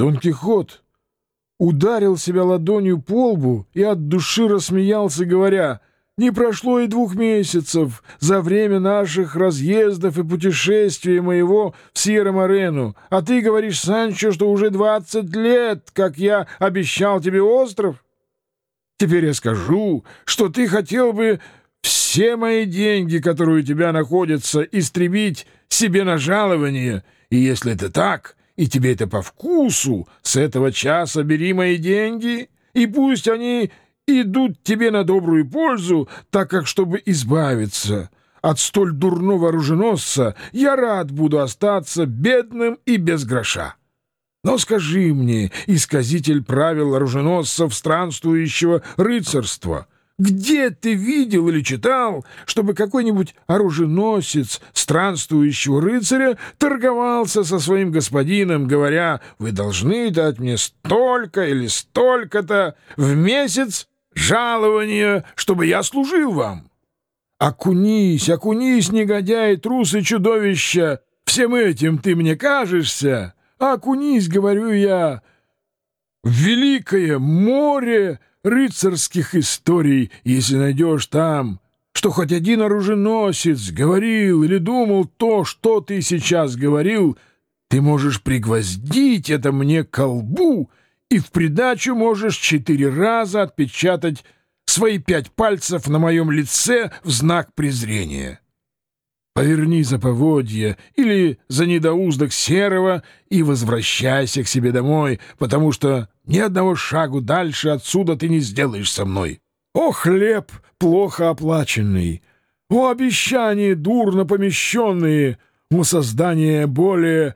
Дон Кихот ударил себя ладонью по лбу и от души рассмеялся, говоря, «Не прошло и двух месяцев за время наших разъездов и путешествия моего в Сьерра-Морену, а ты говоришь, Санчо, что уже двадцать лет, как я обещал тебе остров? Теперь я скажу, что ты хотел бы все мои деньги, которые у тебя находятся, истребить себе на жалование, и если это так, и тебе это по вкусу, с этого часа бери мои деньги, и пусть они идут тебе на добрую пользу, так как, чтобы избавиться от столь дурного оруженосца, я рад буду остаться бедным и без гроша. Но скажи мне, исказитель правил оруженосцев странствующего рыцарства — где ты видел или читал, чтобы какой-нибудь оруженосец странствующего рыцаря торговался со своим господином, говоря, «Вы должны дать мне столько или столько-то в месяц жалования, чтобы я служил вам»? Окунись, окунись, негодяй, трус и чудовища! Всем этим ты мне кажешься? Окунись, говорю я, в великое море рыцарских историй, если найдешь там, что хоть один оруженосец говорил или думал то, что ты сейчас говорил, ты можешь пригвоздить это мне колбу и в придачу можешь четыре раза отпечатать свои пять пальцев на моем лице в знак презрения. Поверни за поводья или за недоуздок серого и возвращайся к себе домой, потому что ни одного шагу дальше отсюда ты не сделаешь со мной. О, хлеб плохо оплаченный! О, обещания дурно помещенные! О, создание более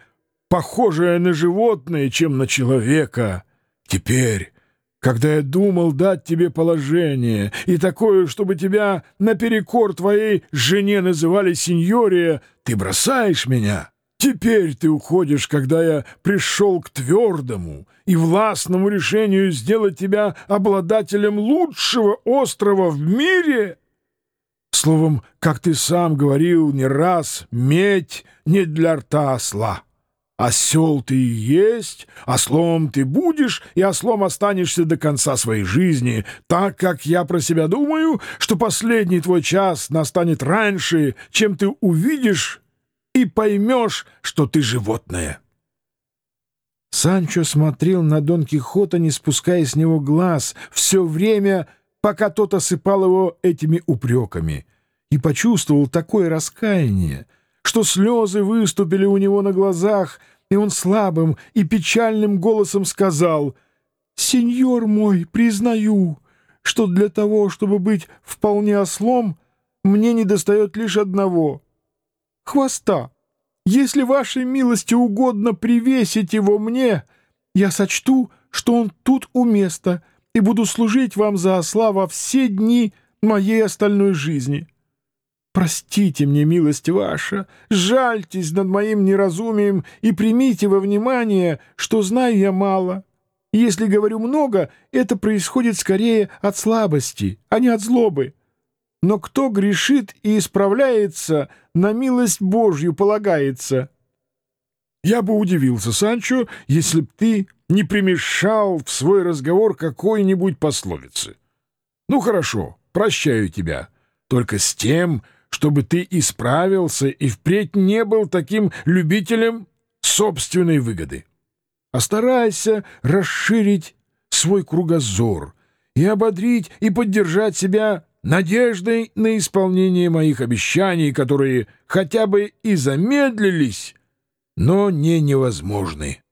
похожее на животное, чем на человека! Теперь когда я думал дать тебе положение, и такое, чтобы тебя наперекор твоей жене называли сеньория, ты бросаешь меня. Теперь ты уходишь, когда я пришел к твердому и властному решению сделать тебя обладателем лучшего острова в мире. Словом, как ты сам говорил не раз, медь не для рта осла. Осел ты и есть, ослом ты будешь, и ослом останешься до конца своей жизни, так как я про себя думаю, что последний твой час настанет раньше, чем ты увидишь и поймешь, что ты животное». Санчо смотрел на Дон Кихота, не спуская с него глаз, все время, пока тот осыпал его этими упреками, и почувствовал такое раскаяние — что слезы выступили у него на глазах, и он слабым и печальным голосом сказал, «Сеньор мой, признаю, что для того, чтобы быть вполне ослом, мне недостает лишь одного — хвоста. Если вашей милости угодно привесить его мне, я сочту, что он тут у места, и буду служить вам за осла во все дни моей остальной жизни». Простите мне, милость ваша, жальтесь над моим неразумием и примите во внимание, что знаю я мало. Если говорю много, это происходит скорее от слабости, а не от злобы. Но кто грешит и исправляется, на милость Божью полагается. Я бы удивился, Санчо, если б ты не примешал в свой разговор какой-нибудь пословицы. Ну хорошо, прощаю тебя, только с тем, чтобы ты исправился и впредь не был таким любителем собственной выгоды. Постарайся расширить свой кругозор и ободрить и поддержать себя надеждой на исполнение моих обещаний, которые хотя бы и замедлились, но не невозможны.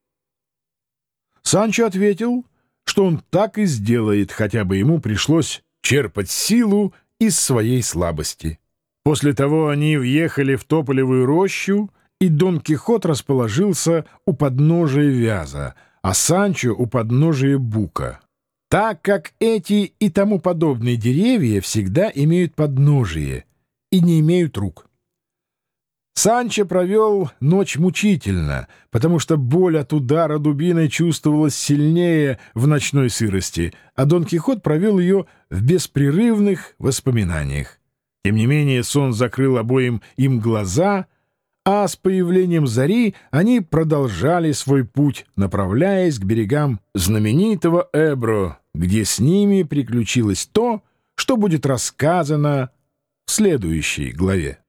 Санчо ответил, что он так и сделает, хотя бы ему пришлось черпать силу из своей слабости. После того они въехали в тополевую рощу, и Дон Кихот расположился у подножия вяза, а Санчо у подножия бука. Так как эти и тому подобные деревья всегда имеют подножие и не имеют рук. Санчо провел ночь мучительно, потому что боль от удара дубиной чувствовалась сильнее в ночной сырости, а Дон Кихот провел ее в беспрерывных воспоминаниях. Тем не менее сон закрыл обоим им глаза, а с появлением зари они продолжали свой путь, направляясь к берегам знаменитого Эбро, где с ними приключилось то, что будет рассказано в следующей главе.